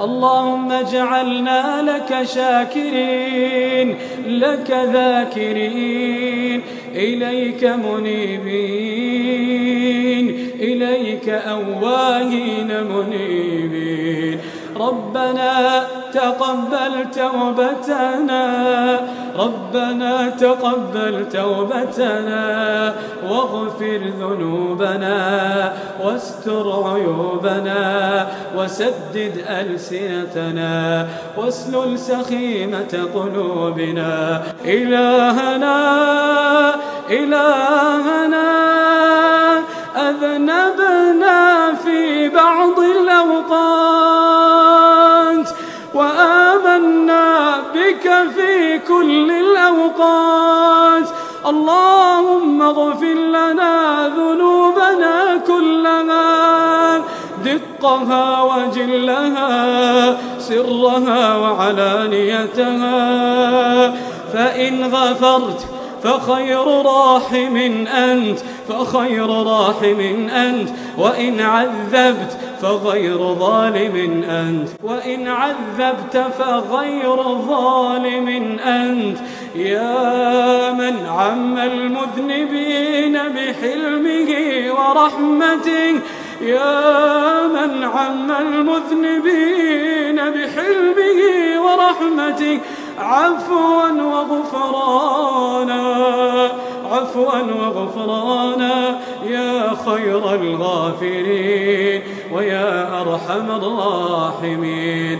اللهم اجعلنا لك شاكرين لك ذاكرين إليك منيبين إليك أواهين منيبين. ربنا تقبل توبتنا. ربنا تقبل توبتنا واغفر ذنوبنا واستر عيوبنا وسدد ألسنتنا واسلل سخيمة قلوبنا. إلهنا إلهنا في كل الأوقات. اللهم اغفر لنا ذنوبنا كلها دقها وجلها سرها وعلانيتها. فإن غفرت فخير راحم أنت فخير راحم أنت. وإن عذبت فغير ظالم أنت. وإن عذبت فغير ظالم أنت. يا من عم المذنبين بحلمه ورحمته. يا من عم المذنبين بحلمه ورحمته. عفوا عفوا وغفرانا يا خير الغافرين ويا أرحم الراحمين